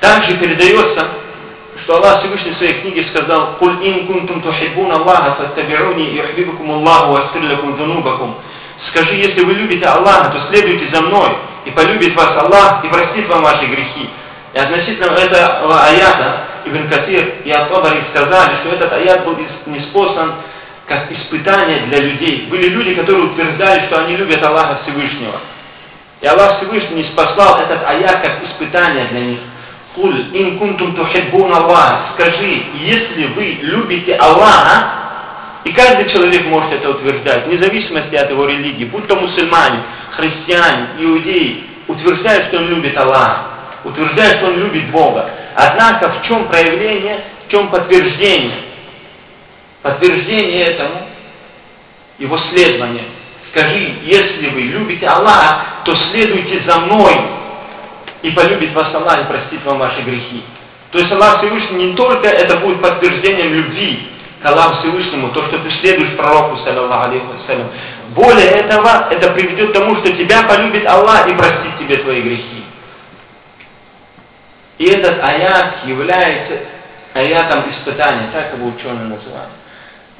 Также передается, что Аллах Всевышний в своей книге сказал «Куль ин кунтум тухиббун Аллаха, фаттабируни, юхбибукум Аллаху, вастир лакум зунубакум». Скажи, если вы любите Аллаха, то следуйте за мной, и полюбит вас Аллах, и простит вам ваши грехи. И относительно этого аята Ибн Катир и Ат-Табари сказали, что этот аят был неспослан как испытание для людей. Были люди, которые утверждали, что они любят Аллаха Всевышнего. И Аллах Всевышний спасал этот аят как испытание для них. Куль ин кунтум тухиббун Аллах. Скажи, если вы любите Аллаха, и каждый человек может это утверждать, вне зависимости от его религии, будь то мусульмане, христиане, иудеи, утверждают, что он любит Аллаха, утверждают, что он любит Бога. Однако в чем проявление, в чем подтверждение? Подтверждение этому, его следование. Скажи, если вы любите Аллаха, то следуйте за мной, и полюбит вас Аллах и простит вам ваши грехи. То есть Аллах Всевышний не только это будет подтверждением любви к Аллаху Всевышнему, то, что ты следуешь пророку, саллаллаху алейхи вассалям. Более этого, это приведет к тому, что тебя полюбит Аллах и простит тебе твои грехи. И этот аят является аятом испытания, так его ученые называют.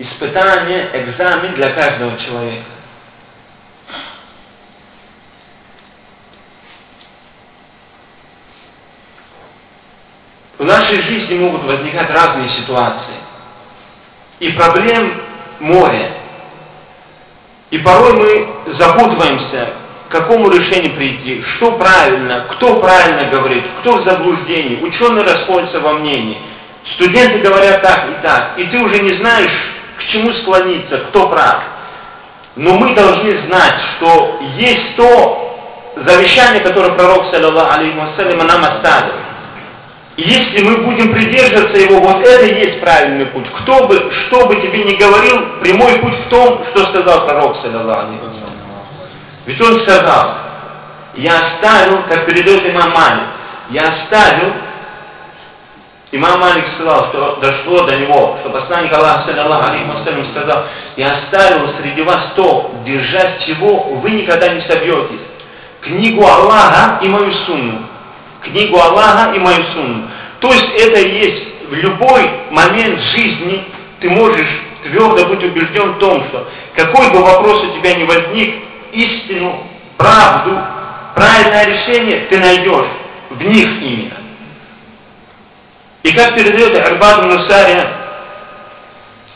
Испытание, экзамен для каждого человека. В нашей жизни могут возникать разные ситуации. И проблем море. И порой мы запутываемся, к какому решению прийти, что правильно, кто правильно говорит, кто в заблуждении. Ученые расходятся во мнении. Студенты говорят так и так. И ты уже не знаешь, к чему склониться, кто прав. Но мы должны знать, что есть то завещание, которое пророк, саллиллаху алейхи вассалям, нам оставил. И если мы будем придерживаться его, вот это и есть правильный путь. Кто бы, что бы тебе ни говорил, прямой путь в том, что сказал пророк, саллиллаху алейхи Ведь он сказал, я оставил, как передает имам Малик, я оставил, имам Малик сказал, что дошло до него, что посланник Аллаха, саллиллаху алейхи сказал, я оставил среди вас то, держать чего вы никогда не собьетесь. Книгу Аллаха и мою сунну книгу Аллаха и мою сунну. То есть это есть в любой момент жизни ты можешь твердо быть убежден в том, что какой бы вопрос у тебя ни возник, истину, правду, правильное решение ты найдешь в них именно. И как передает Арбад Мусария,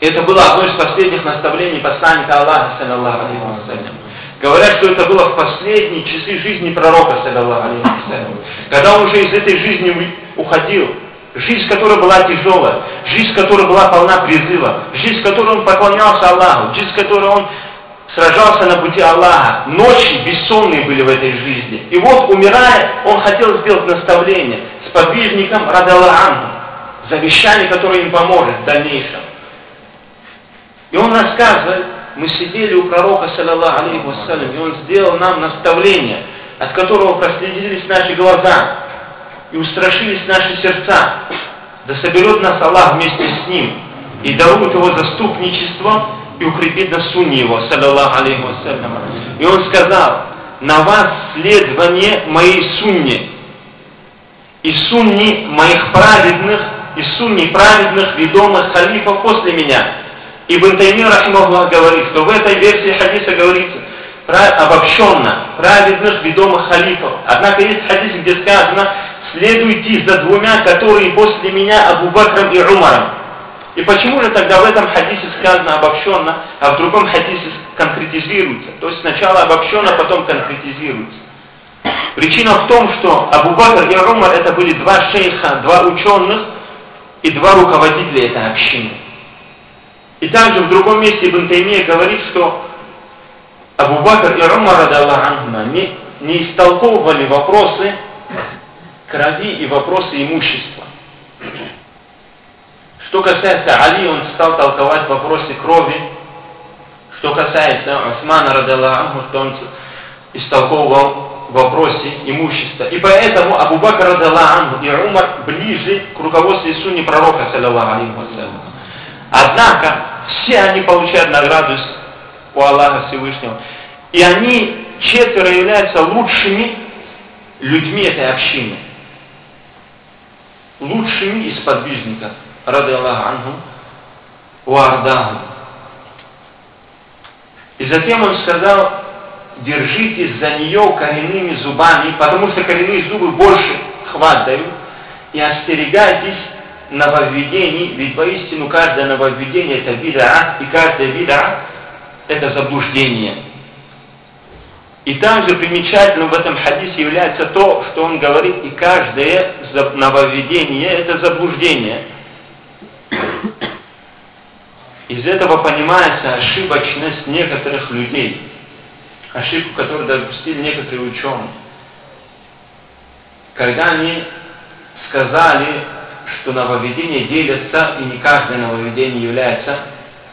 это было одно из последних наставлений посланника Аллаха, саллаллаху алейхи Говорят, что это было в последние часы жизни пророка, когда он уже из этой жизни уходил. Жизнь, которая была тяжелая, жизнь, которая была полна призыва, жизнь, в которой он поклонялся Аллаху, жизнь, в которой он сражался на пути Аллаха. Ночи бессонные были в этой жизни. И вот, умирая, он хотел сделать наставление с подвижником Радалаану, завещание, которое им поможет в дальнейшем. И он рассказывает, мы сидели у пророка, саллаллаху алейхи вассалям, и он сделал нам наставление, от которого проследились наши глаза и устрашились наши сердца. Да соберет нас Аллах вместе с ним и дарует его заступничество и укрепит на сунне его, саллаллаху алейхи вассалям. И он сказал, на вас следование моей сунне и сунни моих праведных, и сунни праведных ведомых халифов после меня. Ибн Таймир Рахимахуллах говорит, что в этой версии хадиса говорится обобщенно праведных ведомых халифов. Однако есть хадис, где сказано, следуйте за двумя, которые после меня Абу Бакром и Умаром. И почему же тогда в этом хадисе сказано обобщенно, а в другом хадисе конкретизируется? То есть сначала обобщенно, потом конкретизируется. Причина в том, что Абу Бакр и Умар это были два шейха, два ученых и два руководителя этой общины. И также в другом месте Ибн Таймия говорит, что Абу Бакр и Умар не, не истолковывали вопросы крови и вопросы имущества. Что касается Али, он стал толковать вопросы крови. Что касается Османа, Радаллаху, то он истолковывал вопросе имущества. И поэтому Абу Бакр Радаллаху и Умар ближе к руководству Сунни пророка, Однако, все они получают награду у Аллаха Всевышнего. И они четверо являются лучшими людьми этой общины. Лучшими из подвижников. Рады Аллаху Анху. Уардаху. И затем он сказал, держитесь за нее коренными зубами, потому что коренные зубы больше хватают, и остерегайтесь нововведений, ведь воистину каждое нововведение это вида, и каждая вида это заблуждение. И также примечательным в этом хадисе является то, что он говорит, и каждое нововведение это заблуждение. Из этого понимается ошибочность некоторых людей, ошибку, которую допустили некоторые ученые. Когда они сказали, что нововведения делятся, и не каждое нововведение является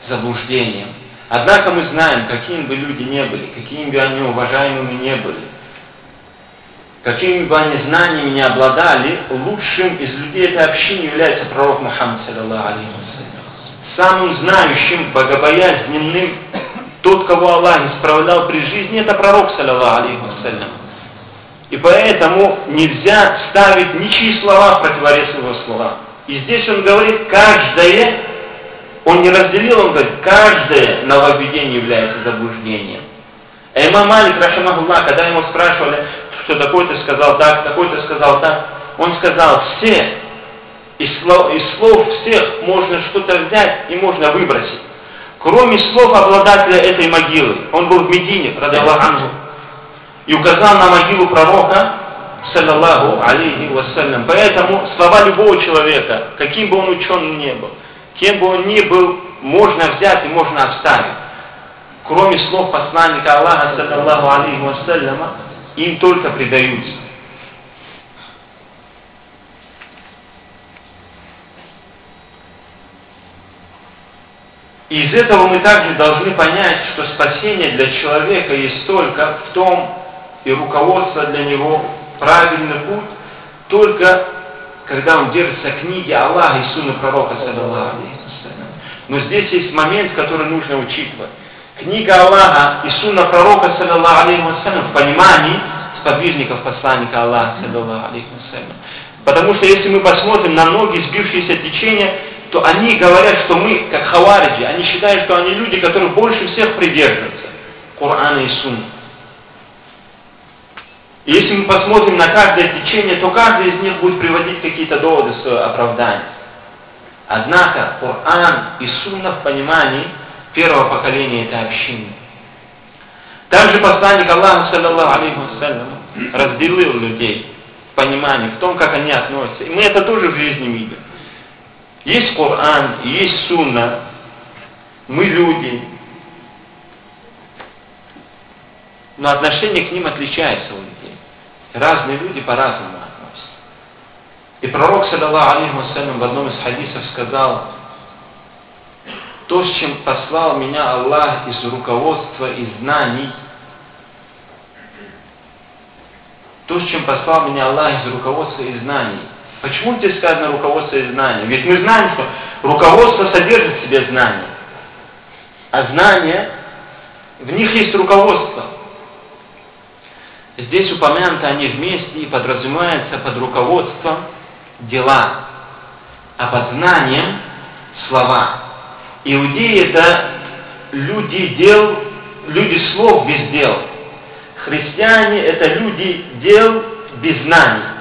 заблуждением. Однако мы знаем, какими бы люди не были, какими бы они уважаемыми не были, какими бы они знаниями не обладали, лучшим из людей этой общины является пророк Мухаммад, саллиллаху Самым знающим, богобоязненным, тот, кого Аллах исправлял при жизни, это пророк, саллиллаху алейхи и поэтому нельзя ставить ничьи слова в противорез его словам. И здесь он говорит, каждое, он не разделил, он говорит, каждое нововведение является заблуждением. А имам Малик, Рашамахуллах, когда ему спрашивали, что такой-то сказал так, такой-то сказал так, он сказал, все, из слов, из слов всех можно что-то взять и можно выбросить. Кроме слов обладателя этой могилы. Он был в Медине, Радаллаху и указал на могилу пророка, саллаллаху алейхи вассалям. Поэтому слова любого человека, каким бы он ученым ни был, кем бы он ни был, можно взять и можно оставить. Кроме слов посланника Аллаха, саллаллаху алейхи вассаляма, им только предаются. И из этого мы также должны понять, что спасение для человека есть только в том, и руководство для него, правильный путь, только когда он держится книги Аллаха и Сунны Пророка, саллаллаху Но здесь есть момент, который нужно учитывать. Книга Аллаха и Сунна Пророка, саллаллаху алейхи в понимании сподвижников посланника Аллаха, саллаллаху алейхи Потому что если мы посмотрим на многие сбившиеся течения, то они говорят, что мы, как хавариджи, они считают, что они люди, которые больше всех придерживаются Корана и Сунны. И если мы посмотрим на каждое течение, то каждый из них будет приводить какие-то доводы своего оправдания. Однако Коран и Сунна в понимании первого поколения этой общины. Также посланник Аллаха, саллаллаху алейхи вассалям, разделил людей в понимании, в том, как они относятся. И мы это тоже в жизни видим. Есть Коран, есть Сунна, мы люди, но отношение к ним отличается у людей. Разные люди по-разному относятся. И пророк, саллаллаху алейхи вассалям, в одном из хадисов сказал, то, с чем послал меня Аллах из руководства и знаний, то, с чем послал меня Аллах из руководства и знаний. Почему здесь сказано руководство и знания? Ведь мы знаем, что руководство содержит в себе знания. А знания, в них есть руководство. Здесь упомянуты они вместе и подразумеваются под руководством дела, а под знанием слова. Иудеи это люди дел, люди слов без дел. Христиане это люди дел без знаний.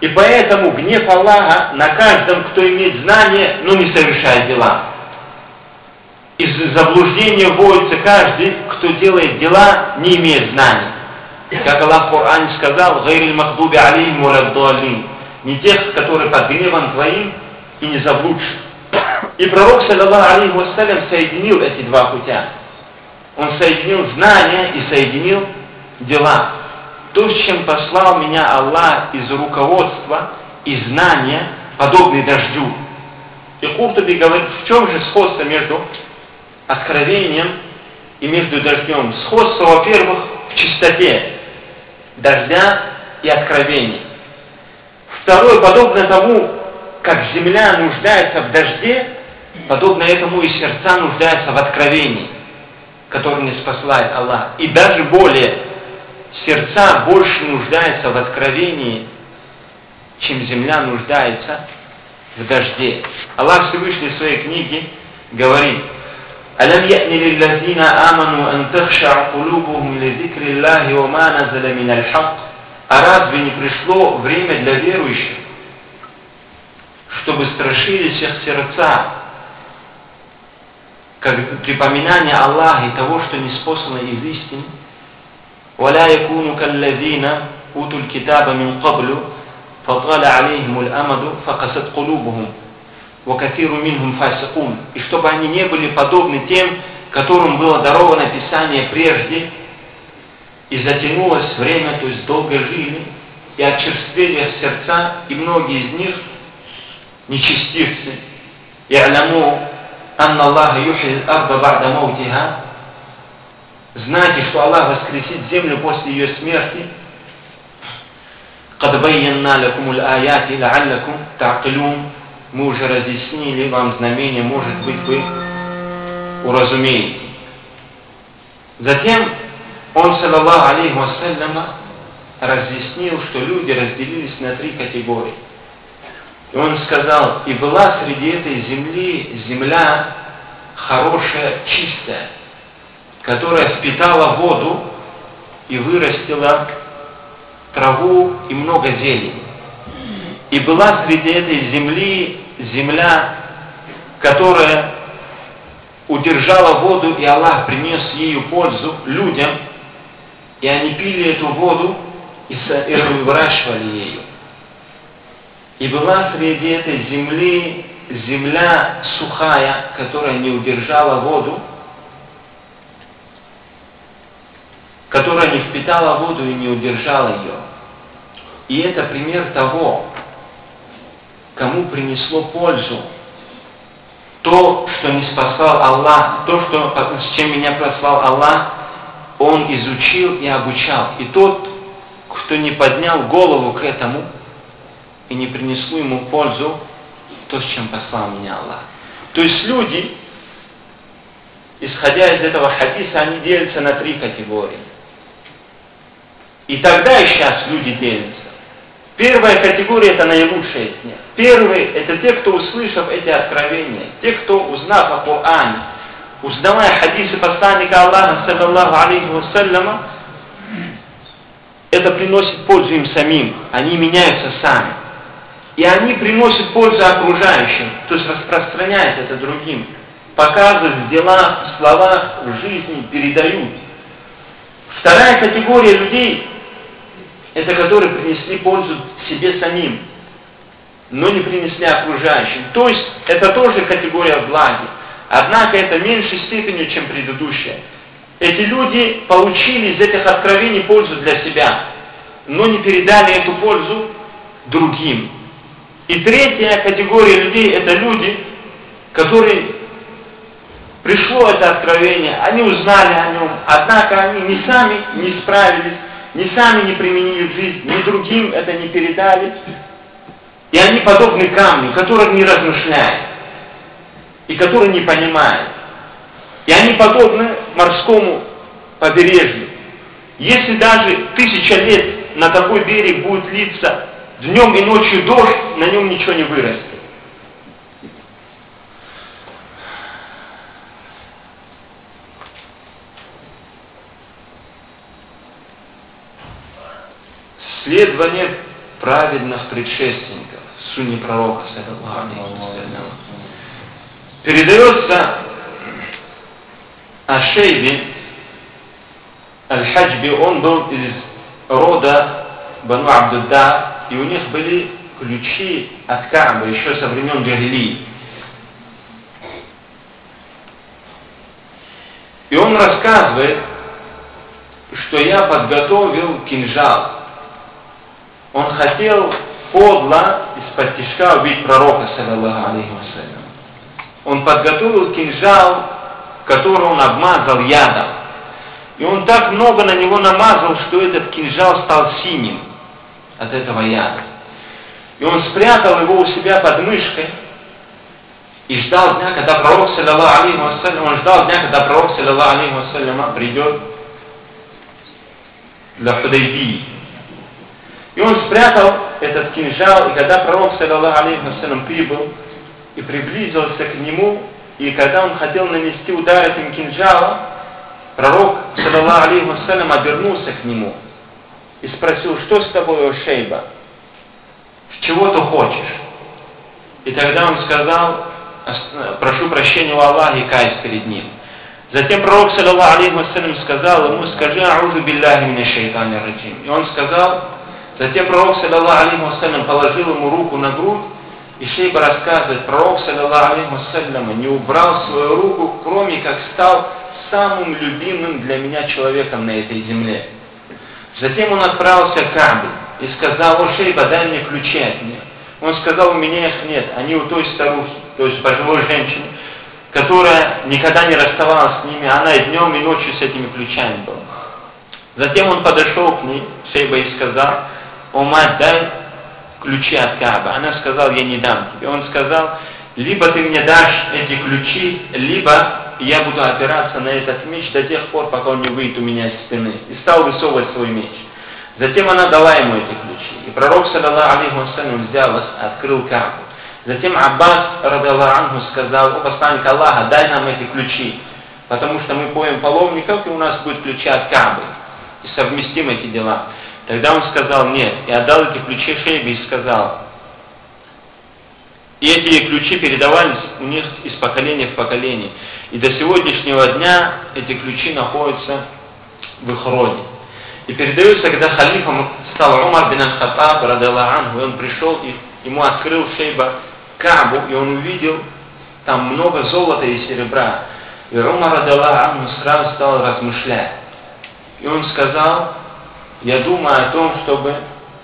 И поэтому гнев Аллаха на каждом, кто имеет знание, но не совершает дела. Из заблуждения вводится каждый, кто делает дела, не имеет знаний. Как Аллах в Коране сказал, «Гайриль махдуби алейхим валаддалин» Не тех, которые под гневом твоим и не заблудших. И пророк, саллаллаху алейхи вассалям, соединил эти два путя. Он соединил знания и соединил дела. То, с чем послал меня Аллах из руководства и знания, подобный дождю. И Куртуби говорит, в чем же сходство между откровением и между дождем? Сходство, во-первых, в чистоте дождя и откровений. Второе, подобно тому, как земля нуждается в дожде, подобно этому и сердца нуждаются в откровении. который не спасает Аллах. И даже более, сердца больше нуждаются в откровении, чем земля нуждается в дожде. Аллах Всевышний в своей книге говорит, ألم يأن للذين آمنوا أن تخشع قلوبهم لذكر الله وما نزل من الحق А разве не пришло время для верующих, чтобы страшились их сердца, как припоминание Аллаха и того, что не спослано из истины? ولا يكونوا كالذين أوتوا الكتاب من قبل فطال عليهم الأمد فقست قلوبهم وكثير منهم فاسقون и чтобы они не были подобны тем, которым было даровано Писание прежде, и затянулось время, то есть долго жили, и очерствели сердца, и многие из них нечестивцы. И аляму анна Аллаха юхи арда бада маутиха. знаете, что Аллах воскресит землю после ее смерти. Мы уже разъяснили вам знамение, может быть, вы уразумеете. Затем он, саллаллаху алейхи вассаляма, разъяснил, что люди разделились на три категории. И он сказал, и была среди этой земли земля хорошая, чистая которая впитала воду и вырастила траву и много зелени. И была среди этой земли земля, которая удержала воду, и Аллах принес ею пользу людям, и они пили эту воду и выращивали ее. И была среди этой земли земля сухая, которая не удержала воду, которая не впитала воду и не удержала ее. И это пример того, кому принесло пользу то, что не спасал Аллах, то, что, с чем меня послал Аллах, он изучил и обучал. И тот, кто не поднял голову к этому и не принесло ему пользу, то, с чем послал меня Аллах. То есть люди, исходя из этого хадиса, они делятся на три категории. И тогда и сейчас люди делятся. Первая категория это наилучшие из них. Первые это те, кто услышав эти откровения, те, кто узнав о Коране, узнавая хадисы посланника Аллаха, саллаллаху алейхи вассаляма, это приносит пользу им самим, они меняются сами. И они приносят пользу окружающим, то есть распространяют это другим, показывают в словах, в жизни, передают. Вторая категория людей это которые принесли пользу себе самим, но не принесли окружающим. То есть это тоже категория влаги. Однако это меньшей степени, чем предыдущая. Эти люди получили из этих откровений пользу для себя, но не передали эту пользу другим. И третья категория людей это люди, которые пришло это откровение, они узнали о нем, однако они не сами не справились ни сами не применили в жизнь, ни другим это не передали. И они подобны камню, который не размышляет, и который не понимает. И они подобны морскому побережью. Если даже тысяча лет на такой берег будет литься днем и ночью дождь, на нем ничего не вырастет. Следование праведных предшественников, сунни пророка, передается Ашейби, Аль-Хаджби, он был из рода Бану Абдудда, и у них были ключи от Каабы еще со времен Джахилии. И он рассказывает, что я подготовил кинжал, он хотел подло из-под тишка убить пророка, саллаллаху алейхи вассалям. Он подготовил кинжал, который он обмазал ядом. И он так много на него намазал, что этот кинжал стал синим от этого яда. И он спрятал его у себя под мышкой. И ждал дня, когда пророк, саллиллаху алейхи вассалям, он ждал дня, когда пророк, саллиллаху алейхи вассалям, придет для Худайбии. И он спрятал этот кинжал, и когда пророк, саллиллаху алейхи вассалям, прибыл и приблизился к нему, и когда он хотел нанести удар этим кинжалом, пророк, саллиллаху алейхи вассалям, обернулся к нему и спросил, что с тобой, о Шейба? Чего ты хочешь? И тогда он сказал, прошу прощения у Аллаха и каюсь перед ним. Затем пророк, саллиллаху алейхи вассалям, сказал ему, скажи, аузу билляхи мина шайтани раджим. И он сказал, затем пророк, саллиллаху алейхи вассалям, положил ему руку на грудь, и Шейба рассказывает, пророк, саллиллаху алейхи вассалям, не убрал свою руку, кроме как стал самым любимым для меня человеком на этой земле. Затем он отправился к Кабе и сказал, о Шейба, дай мне ключи от них. Он сказал, у меня их нет, они у той старухи, то есть пожилой женщины, которая никогда не расставалась с ними, она и днем, и ночью с этими ключами была. Затем он подошел к ней, Шейба, и сказал, о мать, дай ключи от Каба. Она сказала, я не дам тебе. Он сказал, либо ты мне дашь эти ключи, либо я буду опираться на этот меч до тех пор, пока он не выйдет у меня из спины. И стал высовывать свой меч. Затем она дала ему эти ключи. И пророк, саллаллаху алейхи вассалям, взял, открыл Кабу. Затем Аббас, радаллаху анху, сказал, о посланник Аллаха, дай нам эти ключи, потому что мы поем паломников, и у нас будет ключи от Кабы. И совместим эти дела. Тогда он сказал, нет, и отдал эти ключи Шейбе и сказал, и эти ключи передавались у них из поколения в поколение. И до сегодняшнего дня эти ключи находятся в их роде. И передаются, когда халифом стал Умар бин Аль-Хаттаб, и он пришел, и ему открыл Шейба Кабу, и он увидел там много золота и серебра. И Умар Анху сразу стал размышлять. И он сказал, я думаю о том, чтобы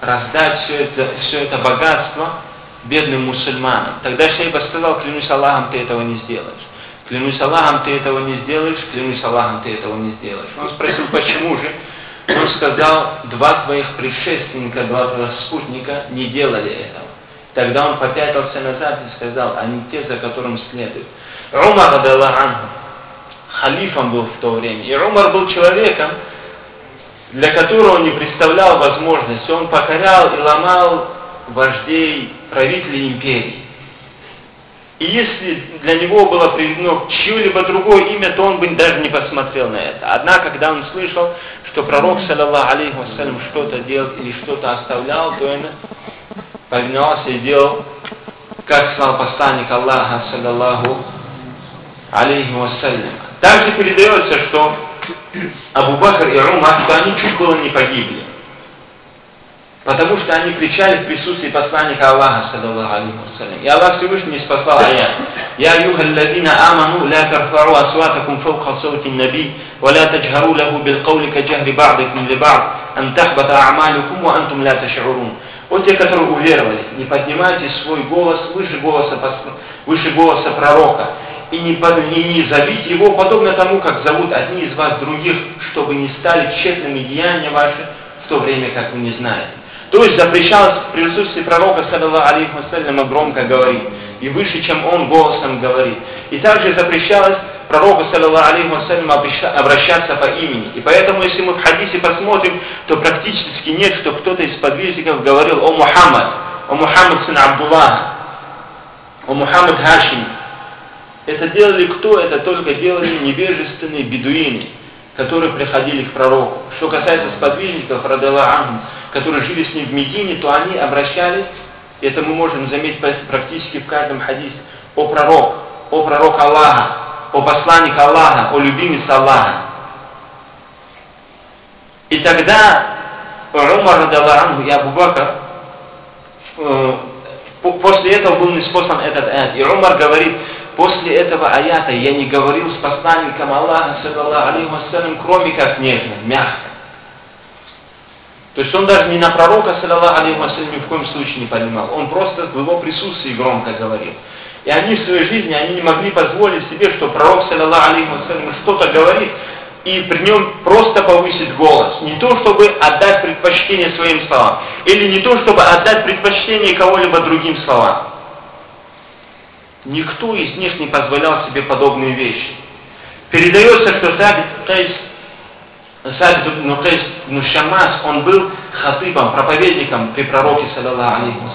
раздать все это, все это богатство бедным мусульманам. Тогда Шейба сказал, клянусь Аллахом, ты этого не сделаешь. Клянусь Аллахом, ты этого не сделаешь, клянусь Аллахом, ты этого не сделаешь. Он спросил, почему же? Он сказал, два твоих предшественника, два твоих спутника не делали этого. Тогда он попятился назад и сказал, они те, за которым следуют. Умар, халифом был в то время. И Умар был человеком, для которого он не представлял возможности. Он покорял и ломал вождей, правителей империи. И если для него было приведено чье-либо другое имя, то он бы даже не посмотрел на это. Однако, когда он слышал, что пророк, саллаллаху алейхи вассалям, что-то делал или что-то оставлял, то он поднялся и делал, как сказал посланник Аллаха, саллаллаху алейхи вассалям. Также передается, что Абу Бакр и Румах, что они чуть было не погибли. Потому что они кричали в присутствии посланника Аллаха, саллаллаху алейхи вассалям. И Аллах Всевышний спасал аят. «Я юха аллазина аману, ла тарфару асватакум фауха саути наби, ва ла таджхару лаху бил каули ка джахри бардакум ли бард, ан тахбата амалюкум, ва антум ла ташарун». О те, которые уверовали, не поднимайте свой голос выше голоса, выше голоса пророка, и не, и не зовите его, подобно тому, как зовут одни из вас других, чтобы не стали тщетными деяния ваши, в то время, как вы не знаете. То есть запрещалось в присутствии пророка, саллаллаху алейхи вассаляма, громко говорить, и выше, чем он голосом говорит. И также запрещалось пророку, саллаллаху алейхи вассаляма, обращаться по имени. И поэтому, если мы в хадисе посмотрим, то практически нет, что кто-то из подвижников говорил «О Мухаммад», «О Мухаммад сын Абдуллах», «О Мухаммад Хашим». Это делали кто? Это только делали невежественные бедуины – которые приходили к пророку. Что касается сподвижников, радала которые жили с ним в Медине, то они обращались, это мы можем заметить практически в каждом хадисе, о пророк, о пророк Аллаха, о посланник Аллаха, о любимец Аллаха. И тогда Умар радала Анху и Абу Бакр, э, после этого был неспослан этот аят. И Умар говорит, После этого аята я не говорил с посланником Аллаха, саллаллаху алейхи вассалям, кроме как нежно, мягко. То есть он даже не на пророка, саллаллаху алейхи вассалям, ни в коем случае не понимал. Он просто в его присутствии громко говорил. И они в своей жизни, они не могли позволить себе, что пророк, саллаллаху алейхи вассалям, что-то говорит, и при нем просто повысить голос. Не то, чтобы отдать предпочтение своим словам, или не то, чтобы отдать предпочтение кого-либо другим словам. Никто из них не позволял себе подобные вещи. Передается, что Сабит Кайс, Сабит ибн Кайс он был хатыбом, проповедником при пророке, саллаллаху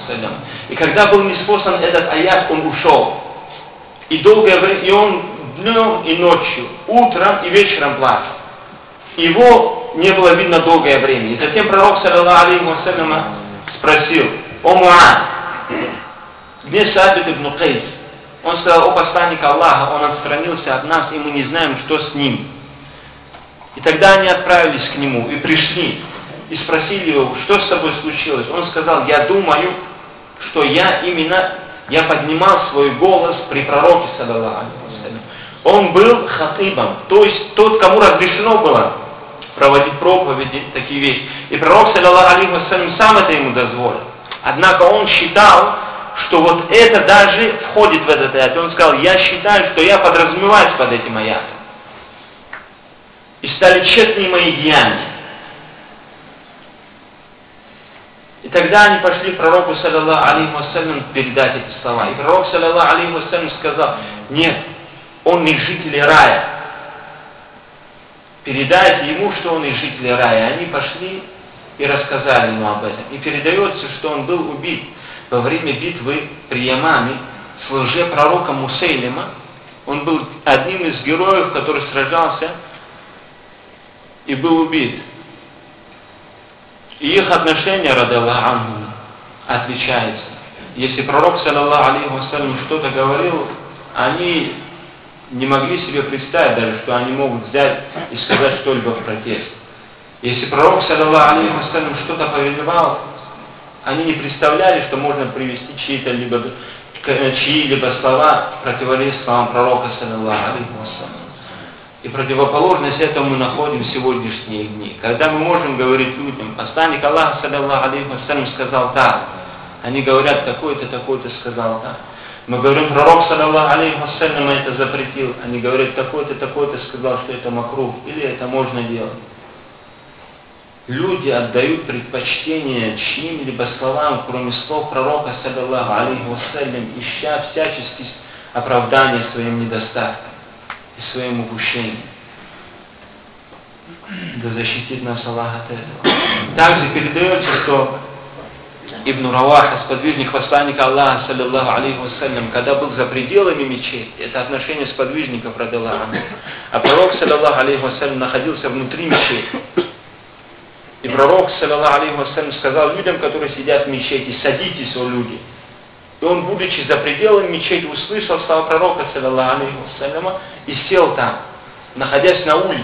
И когда был неспослан этот аят, он ушел. И долгое время, и он днем и ночью, утром и вечером плакал. Его не было видно долгое время. И затем пророк, саллаллаху алейхи спросил, «О Муан, где Сабит ибн Кайс?» Он сказал, о посланник Аллаха, он отстранился от нас, и мы не знаем, что с ним. И тогда они отправились к нему и пришли, и спросили его, что с тобой случилось. Он сказал, я думаю, что я именно, я поднимал свой голос при пророке, саллаллаху Он был хатыбом, то есть тот, кому разрешено было проводить проповеди, такие вещи. И пророк, саллаллаху алейхи сам это ему дозволил. Однако он считал, что вот это даже входит в этот аят. Он сказал, я считаю, что я подразумеваюсь под этим аятом. И стали честные мои деяния. И тогда они пошли пророку, саллаллаху алейхи вассалям, передать эти слова. И пророк, саллаллаху алейхи вассалям, сказал, нет, он из жителей рая. Передайте ему, что он из жителей рая. Они пошли и рассказали ему об этом. И передается, что он был убит во время битвы при Ямаме с лжепророком Мусейлима. Он был одним из героев, который сражался и был убит. И их отношение, радаллаху анху, отличается. Если пророк, саллаллаху алейхи вассалям, что-то говорил, они не могли себе представить даже, что они могут взять и сказать что-либо в протест. Если пророк, саллаллаху алейхи вассалям, что-то повелевал, они не представляли, что можно привести чьи-то либо чьи-либо слова противоречат словам пророка, саллаллаху И противоположность этому мы находим в сегодняшние дни. Когда мы можем говорить людям, посланник Аллаха, саллаллаху алейхи сказал так, они говорят, такой-то, такой-то сказал так. Мы говорим, пророк, саллаллаху алейхи это запретил. Они говорят, такой-то, такой-то сказал, что это макрух, или это можно делать люди отдают предпочтение чьим-либо словам, кроме слов пророка, саллаллаху алейхи вассалям, ища всячески оправдания своим недостаткам и своим упущениям. Да защитит нас Аллах от этого. Также передается, что Ибн Раваха, сподвижник посланника Аллаха, саллиллаху алейхи вассалям, когда был за пределами мечети, это отношение сподвижников, радаллаху а пророк, саллиллаху алейхи вассалям, находился внутри мечети. И пророк, саллаллаху алейхи сказал людям, которые сидят в мечети, садитесь, о люди. И он, будучи за пределами мечети, услышал слова пророка, саллаллаху алейхи и сел там, находясь на улице.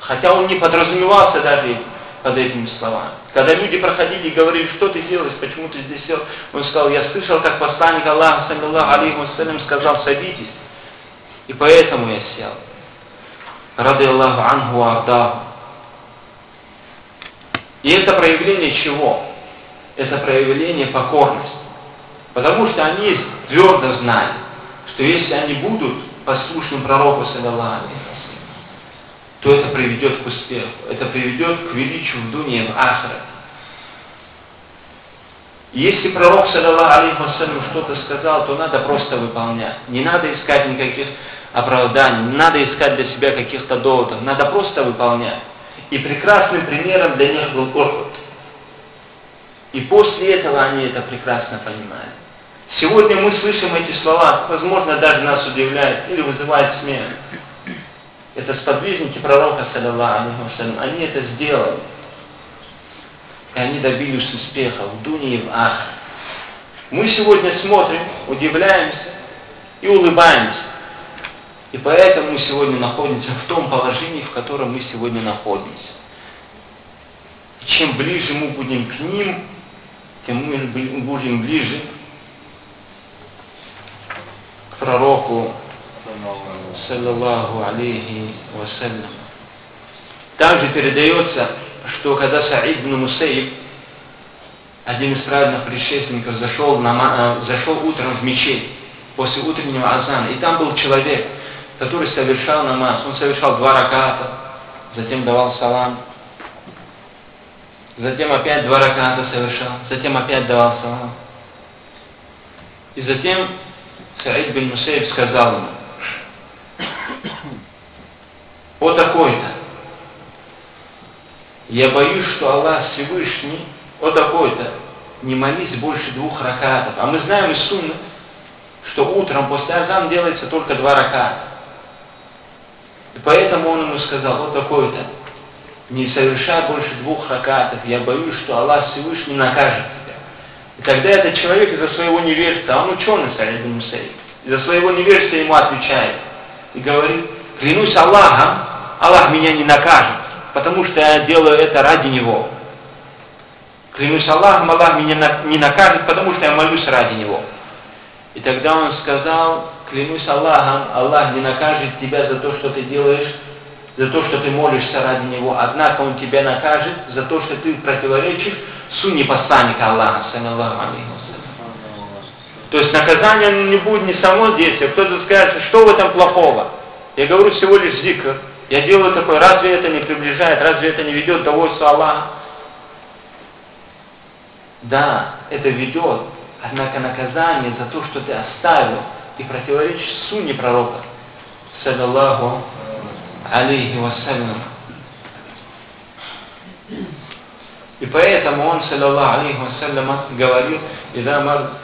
Хотя он не подразумевался даже под этими словами. Когда люди проходили и говорили, что ты делаешь, почему ты здесь сел, он сказал, я слышал, как посланник Аллаха, саллаллаху алейхи сказал, садитесь. И поэтому я сел. Рады Аллаху анху ардаху. И это проявление чего? Это проявление покорности. Потому что они твердо знали, что если они будут послушным пророку, саллаллаху то это приведет к успеху. Это приведет к величию в Дуне в Ахре. Если пророк, саллаллаху алейхи что-то сказал, то надо просто выполнять. Не надо искать никаких оправданий, не надо искать для себя каких-то доводов, надо просто выполнять. И прекрасным примером для них был Орхут. И после этого они это прекрасно понимали. Сегодня мы слышим эти слова, возможно, даже нас удивляют или вызывают смех. Это сподвижники пророка, саллиллаху они это сделали. И они добились успеха в Дуне и в Ахре. Мы сегодня смотрим, удивляемся и улыбаемся. И поэтому мы сегодня находимся в том положении, в котором мы сегодня находимся. чем ближе мы будем к ним, тем мы будем ближе к пророку, саллаллаху алейхи вассалям. Также передается, что когда Саид ибн Мусейб, один из праведных предшественников, зашел, на, э, зашел утром в мечеть после утреннего азана, и там был человек, который совершал намаз. Он совершал два раката, затем давал салам, затем опять два раката совершал, затем опять давал салам. И затем Саид бин Мусейб сказал ему, о такой-то, я боюсь, что Аллах Всевышний, о такой-то, не молись больше двух ракатов. А мы знаем из сунны, что утром после азан делается только два раката. И поэтому он ему сказал, вот такой-то, не совершай больше двух ракатов, я боюсь, что Аллах Всевышний накажет тебя. И тогда этот человек из-за своего неверия, а он ученый, Саид Мусей, из-за своего неверия ему отвечает и говорит, клянусь Аллахом, Аллах меня не накажет, потому что я делаю это ради Него. Клянусь Аллахом, Аллах меня не накажет, потому что я молюсь ради Него. И тогда он сказал, клянусь Аллахом, Аллах не накажет тебя за то, что ты делаешь, за то, что ты молишься ради Него. Однако Он тебя накажет за то, что ты противоречишь сунне посланника Аллаха, саллиллаху То есть наказание не будет не само действие. Кто-то скажет, что в этом плохого? Я говорю всего лишь зикр. Я делаю такое, разве это не приближает, разве это не ведет к довольству Аллаха? Да, это ведет, однако наказание за то, что ты оставил и противоречишь сунне пророка, саллаллаху алейхи вассалям. И поэтому он, саллаллаху алейхи вассалям, говорил,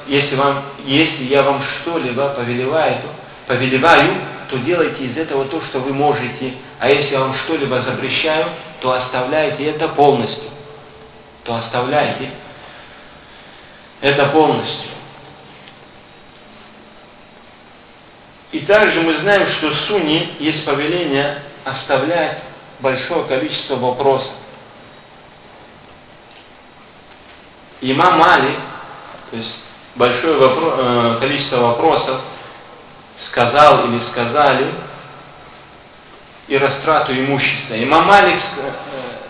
если, вам, если я вам что-либо повелеваю, повелеваю, то делайте из этого то, что вы можете. А если я вам что-либо запрещаю, то оставляйте это полностью. То оставляйте это полностью. И также мы знаем, что в Суне есть повеление оставлять большое количество вопросов. Имам Али, то есть большое вопро- э, количество вопросов, сказал или сказали, и растрату имущества. Имам Малик э,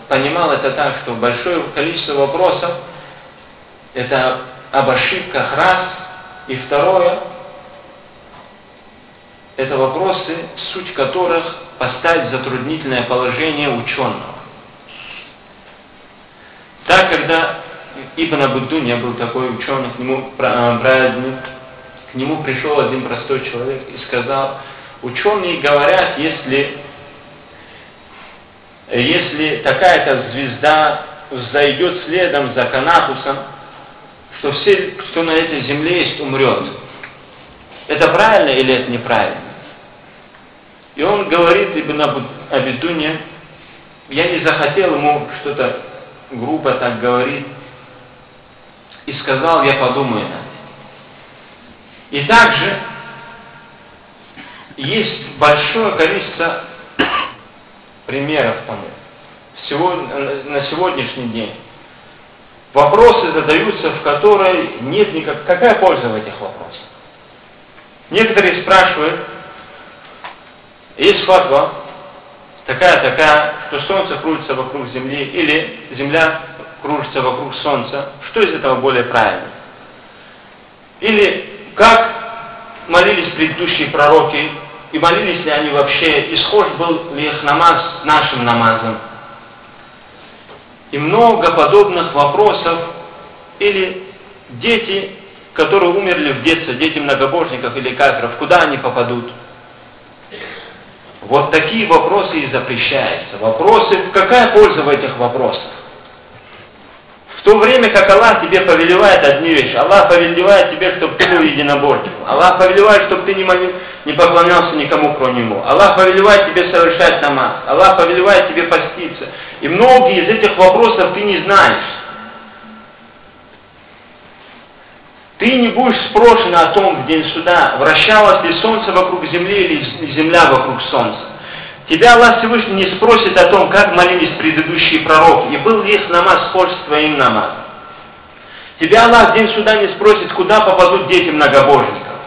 понимал это так, что большое количество вопросов это об ошибках раз, и второе, это вопросы, суть которых поставить затруднительное положение ученого. Так, когда Ибн Абуддуня был такой ученый, к нему праведник, к нему пришел один простой человек и сказал, ученые говорят, если, если такая-то звезда взойдет следом за Канатусом, что все, кто на этой земле есть, умрет. Это правильно или это неправильно? И он говорит Ибн Абидуне, я не захотел ему что-то грубо так говорить, и сказал, я подумаю над этим. И также есть большое количество примеров тому. Всего, на сегодняшний день вопросы задаются, в которой нет никак... Какая польза в этих вопросах? Некоторые спрашивают, есть фатва, такая-такая, что Солнце крутится вокруг Земли, или Земля кружится вокруг Солнца. Что из этого более правильно? Или как молились предыдущие пророки, и молились ли они вообще, и схож был ли их намаз нашим намазом. И много подобных вопросов, или дети, которые умерли в детстве, дети многобожников или кафиров, куда они попадут? Вот такие вопросы и запрещаются. Вопросы, какая польза в этих вопросах? В то время как Аллах тебе повелевает одни вещи, Аллах повелевает тебе, чтобы ты был единобожником. Аллах повелевает, чтобы ты не, молил, не поклонялся никому, кроме Него. Аллах повелевает тебе совершать намаз. Аллах повелевает тебе поститься. И многие из этих вопросов ты не знаешь. Ты не будешь спрошен о том в день суда, вращалось ли солнце вокруг земли или земля вокруг солнца. Тебя Аллах Всевышний не спросит о том, как молились предыдущие пророки, и был ли намаз схож с твоим намазом. Тебя Аллах в день суда не спросит, куда попадут дети многобожников.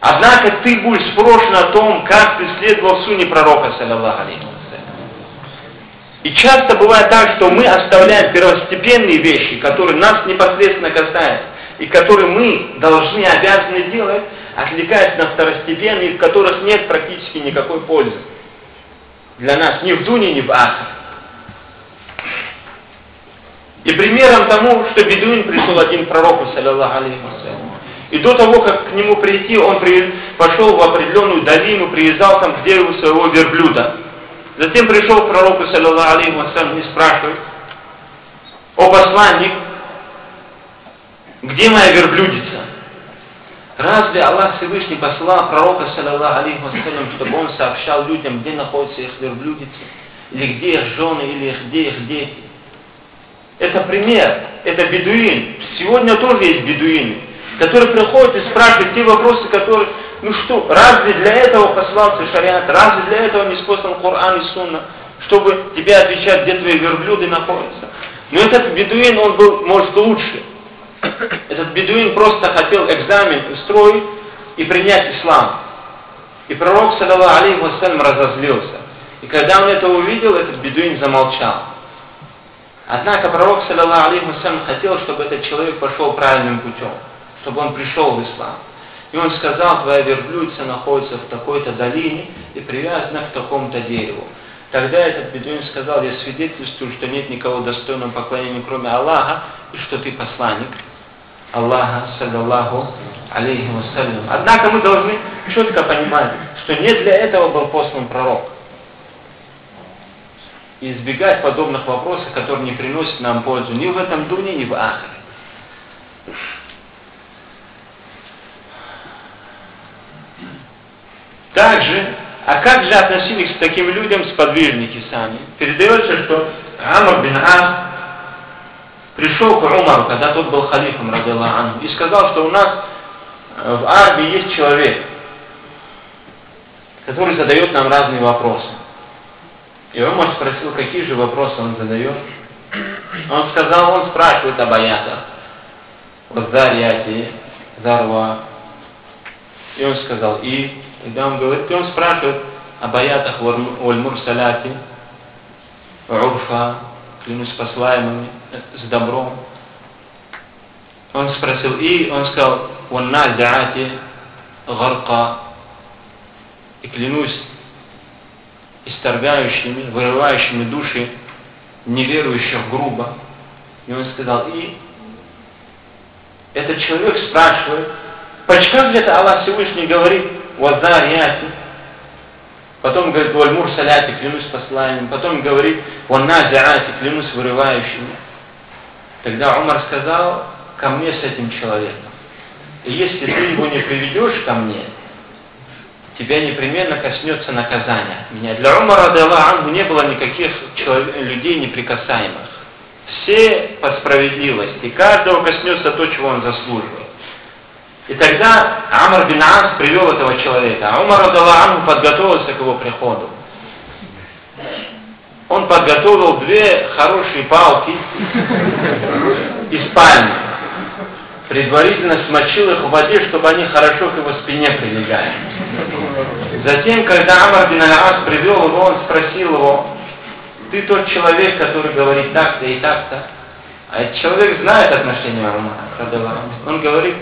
Однако ты будешь спрошен о том, как ты следовал суне пророка, саллиллаху алейхи И часто бывает так, что мы оставляем первостепенные вещи, которые нас непосредственно касаются, и которые мы должны, обязаны делать, отвлекаясь на второстепенные, в которых нет практически никакой пользы для нас ни в Дуне, ни в Ахе. И примером тому, что Бедуин пришел один пророку, саллиллаху И до того, как к нему прийти, он пошел в определенную долину, привязал там к дереву своего верблюда. Затем пришел к пророку, саллиллаху алейхи вассалям, и спрашивает, о посланник, где моя верблюдица? Разве Аллах Всевышний послал пророка, саллиллаху алейхи вассалям, чтобы он сообщал людям, где находятся их верблюдицы, или где их жены, или где их дети? Это пример, это бедуин. Сегодня тоже есть бедуины, которые приходят и спрашивают те вопросы, которые, ну что, разве для этого послался шариат, разве для этого не спослан Коран и Сунна, чтобы тебе отвечать, где твои верблюды находятся? Но этот бедуин, он был, может, лучше. Этот бедуин просто хотел экзамен устроить и принять ислам. И пророк, саллаллаху алейхи вассалям, разозлился. И когда он это увидел, этот бедуин замолчал. Однако пророк, саллаллаху алейхи вассалям, хотел, чтобы этот человек пошел правильным путем, чтобы он пришел в ислам. И он сказал, твоя верблюдица находится в такой-то долине и привязана к такому-то дереву. Тогда этот бедуин сказал, я свидетельствую, что нет никого достойного поклонения, кроме Аллаха, и что ты посланник Аллаха, саллаллаху алейхи вассалям. Однако мы должны четко понимать, что не для этого был послан пророк. И избегать подобных вопросов, которые не приносят нам пользу ни в этом дуне, ни в ахре. Также а как же относились к таким людям сподвижники сами? Передается, что Амр бин Ас пришел к Умару, когда тот был халифом, Ан, и сказал, что у нас э, в армии есть человек, который задает нам разные вопросы. И Умар спросил, какие же вопросы он задает. Он сказал, он спрашивает об аятах. Вот Зарьяти, Зарва. И он сказал, и когда он говорит, и он спрашивает об аятах Оль-Мурсаляти, Урфа, клянусь послаемыми, с добром. Он спросил, и он сказал, «Ванназиати гарка», и клянусь исторгающими, вырывающими души неверующих грубо. И он сказал, и этот человек спрашивает, почему это Аллах Всевышний говорит, вазарияти. Потом говорит, вальмур саляти, клянусь посланием. Потом говорит, ванназиати, клянусь вырывающими. Тогда Умар сказал, ко мне с этим человеком. И если ты его не приведешь ко мне, тебя непременно коснется наказания меня. Для Умара Аллаху не было никаких людей неприкасаемых. Все по справедливости. Каждого коснется то, чего он заслуживает. И тогда Амр бин Ас привел этого человека. А Умар Адаллаху подготовился к его приходу. Он подготовил две хорошие палки из пальмы. Предварительно смочил их в воде, чтобы они хорошо к его спине прилегали. Затем, когда Амар бин Ас привел его, он спросил его, ты тот человек, который говорит так-то и так-то. А этот человек знает отношение Умара. Он говорит,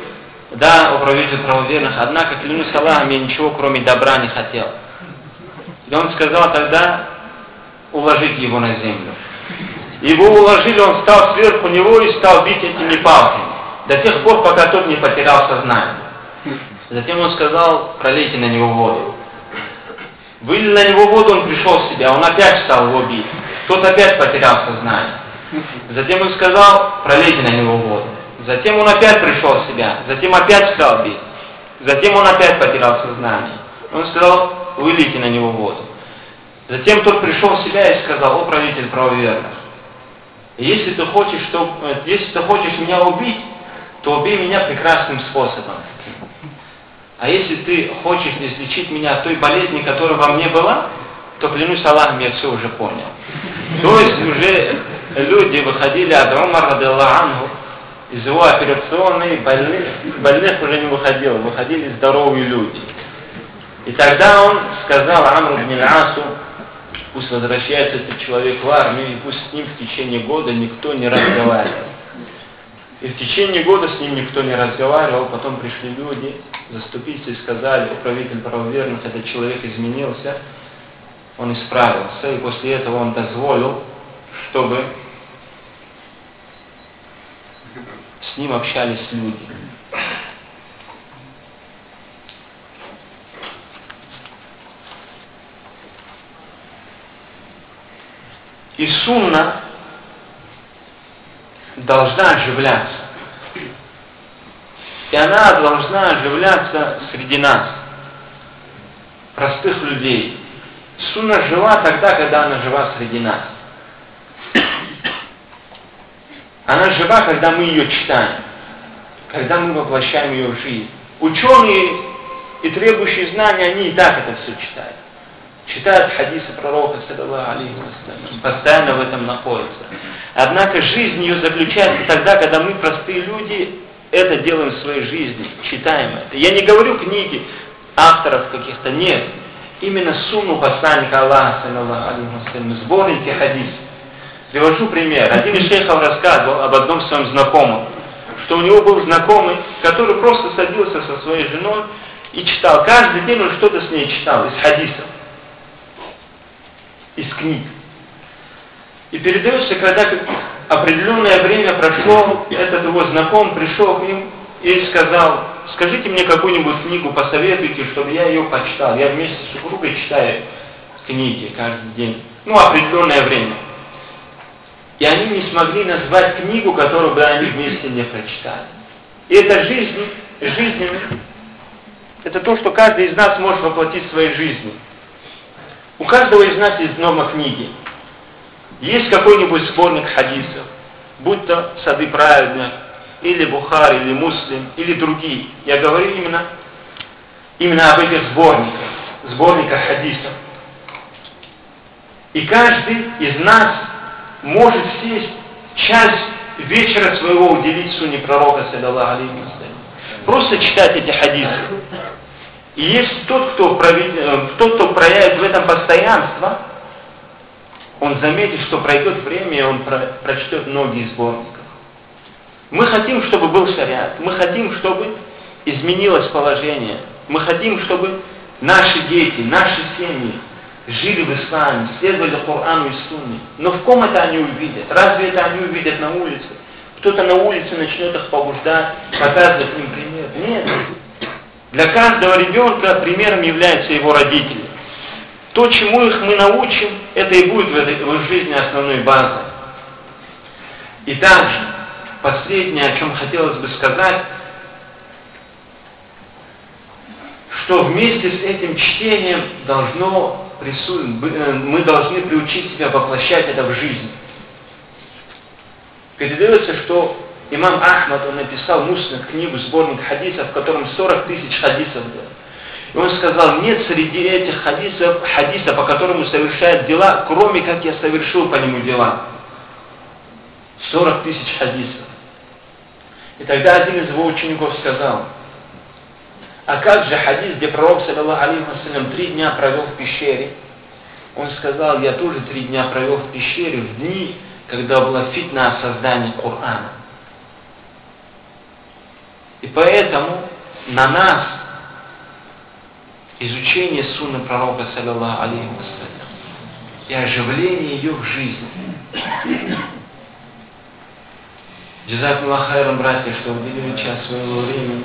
да, управитель правоверных, однако, клянусь Аллахом, я ничего кроме добра не хотел. И он сказал тогда уложить его на землю. Его уложили, он стал сверху него и стал бить этими палками. До тех пор, пока тот не потерял сознание. Затем он сказал, пролейте на него воду. Вылили на него воду, он пришел в себя, он опять стал его бить. Тот опять потерял сознание. Затем он сказал, пролейте на него воду. Затем он опять пришел в себя, затем опять стал бить. Затем он опять потерял сознание. Он сказал, вылейте на него воду. Затем тот пришел в себя и сказал, о правитель правоверных, если ты хочешь, что, э, если ты хочешь меня убить, то убей меня прекрасным способом. А если ты хочешь излечить меня от той болезни, которая во мне была, то клянусь Аллахом, я все уже понял. То есть уже люди выходили от Умара Ангу из его операционной больных, больных уже не выходил, выходили здоровые люди. И тогда он сказал Амру бн Асу, пусть возвращается этот человек в армию, и пусть с ним в течение года никто не разговаривал. И в течение года с ним никто не разговаривал, потом пришли люди, заступиться и сказали, управитель правоверных, этот человек изменился, он исправился, и после этого он дозволил, чтобы с ним общались люди. И сунна должна оживляться. И она должна оживляться среди нас, простых людей. Сунна жива тогда, когда она жива среди нас. Она жива, когда мы ее читаем, когда мы воплощаем ее в жизнь. Ученые и требующие знания, они и так это все читают. Читают хадисы пророка, постоянно в этом находятся. Однако жизнь ее заключается тогда, когда мы, простые люди, это делаем в своей жизни, читаем это. Я не говорю книги авторов каких-то, нет. Именно сумму посланника Аллаха, сборники хадисов. Привожу пример. Один из шейхов рассказывал об одном своем знакомом, что у него был знакомый, который просто садился со своей женой и читал. Каждый день он что-то с ней читал из хадисов, из книг. И передается, когда определенное время прошло, этот его знаком пришел к ним и сказал, скажите мне какую-нибудь книгу, посоветуйте, чтобы я ее почитал. Я вместе с супругой читаю книги каждый день. Ну, определенное время. И они не смогли назвать книгу, которую бы они вместе не прочитали. И это жизнь, жизненный. Это то, что каждый из нас может воплотить в своей жизни. У каждого из нас есть дома книги. Есть какой-нибудь сборник хадисов, будь то сады праведных, или Бухар, или Муслим, или другие. Я говорю именно, именно об этих сборниках, сборниках хадисов. И каждый из нас может сесть часть вечера своего уделить суне пророка, саллаллаху алейхи Просто читать эти хадисы. И есть тот, кто, провед... Э, тот, кто проявит в этом постоянство, он заметит, что пройдет время, и он про... прочтет многие сборников. Мы хотим, чтобы был шариат. Мы хотим, чтобы изменилось положение. Мы хотим, чтобы наши дети, наши семьи жили в исламе, следовали Корану и Сунне. Но в ком это они увидят? Разве это они увидят на улице? Кто-то на улице начнет их побуждать, показывать им пример. Нет. Для каждого ребенка примером являются его родители. То, чему их мы научим, это и будет в, этой, в их жизни основной базой. И также, последнее, о чем хотелось бы сказать, что вместе с этим чтением должно Э, мы должны приучить себя воплощать это в жизнь. Передается, что имам Ахмад, он написал муснат книгу, сборник хадисов, в котором 40 тысяч хадисов было. И он сказал, нет среди этих хадисов хадиса, по которому совершают дела, кроме как я совершил по нему дела. 40 тысяч хадисов. И тогда один из его учеников сказал, а как же хадис, где пророк, саллиллаху алейхи три дня провел в пещере? Он сказал, я тоже три дня провел в пещере в дни, когда была фитна о создании Корана. И поэтому на нас изучение сунны пророка, саллиллаху алейхи и оживление ее в жизни. Джазакуллах хайрам, братья, что уделили час своего времени.